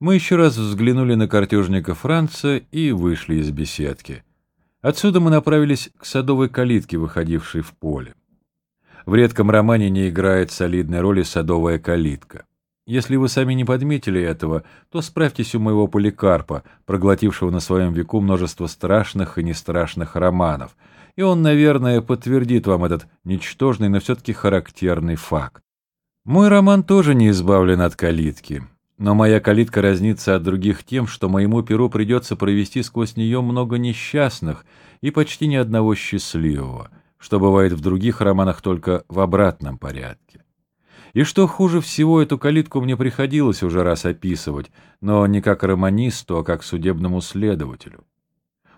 Мы еще раз взглянули на картежника Франца и вышли из беседки. Отсюда мы направились к садовой калитке, выходившей в поле. В редком романе не играет солидной роли садовая калитка. Если вы сами не подметили этого, то справьтесь у моего поликарпа, проглотившего на своем веку множество страшных и нестрашных романов, и он, наверное, подтвердит вам этот ничтожный, но все-таки характерный факт. Мой роман тоже не избавлен от калитки, но моя калитка разнится от других тем, что моему перу придется провести сквозь нее много несчастных и почти ни одного счастливого, что бывает в других романах только в обратном порядке. И что хуже всего, эту калитку мне приходилось уже раз описывать, но не как романисту, а как судебному следователю.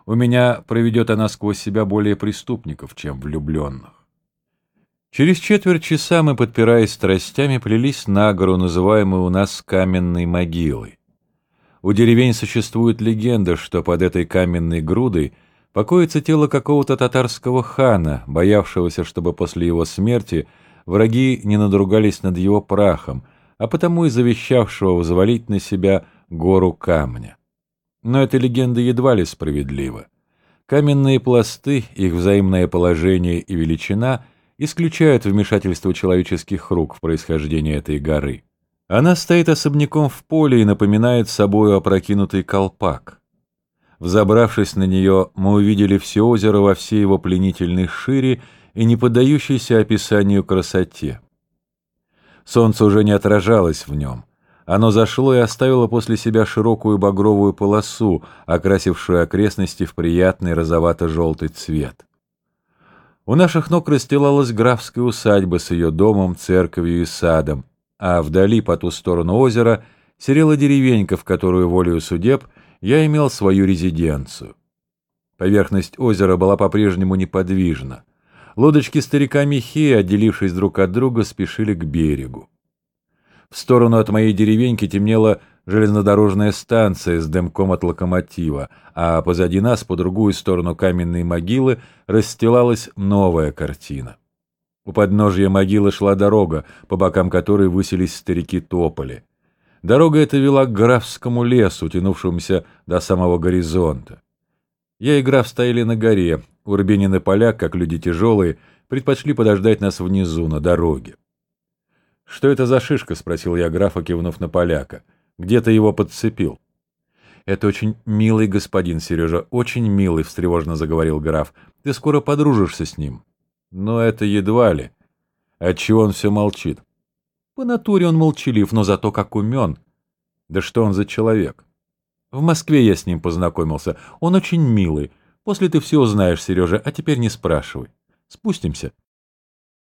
У меня проведет она сквозь себя более преступников, чем влюбленных. Через четверть часа мы, подпираясь страстями, плелись на гору, называемую у нас каменной могилой. У деревень существует легенда, что под этой каменной грудой покоится тело какого-то татарского хана, боявшегося, чтобы после его смерти – враги не надругались над его прахом, а потому и завещавшего взвалить на себя гору камня. Но эта легенда едва ли справедлива. Каменные пласты, их взаимное положение и величина исключают вмешательство человеческих рук в происхождение этой горы. Она стоит особняком в поле и напоминает собою опрокинутый колпак. Взобравшись на нее, мы увидели все озеро во всей его пленительной шире и не поддающейся описанию красоте. Солнце уже не отражалось в нем. Оно зашло и оставило после себя широкую багровую полосу, окрасившую окрестности в приятный розовато-желтый цвет. У наших ног расстилалась графская усадьба с ее домом, церковью и садом, а вдали, по ту сторону озера, серела деревенька, в которую волею судеб я имел свою резиденцию. Поверхность озера была по-прежнему неподвижна. Лодочки старика Михея, отделившись друг от друга, спешили к берегу. В сторону от моей деревеньки темнела железнодорожная станция с дымком от локомотива, а позади нас, по другую сторону каменной могилы, расстилалась новая картина. У подножья могилы шла дорога, по бокам которой высились старики тополи. Дорога эта вела к графскому лесу, тянувшемуся до самого горизонта. Я и граф стояли на горе, Урбенин и поляк, как люди тяжелые, предпочли подождать нас внизу, на дороге. «Что это за шишка?» — спросил я графа, кивнув на поляка. «Где ты его подцепил?» «Это очень милый господин, Сережа, очень милый», — встревожно заговорил граф. «Ты скоро подружишься с ним». «Но это едва ли. Отчего он все молчит?» «По натуре он молчалив, но зато как умен». «Да что он за человек?» «В Москве я с ним познакомился. Он очень милый. После ты все узнаешь, Сережа, а теперь не спрашивай. Спустимся.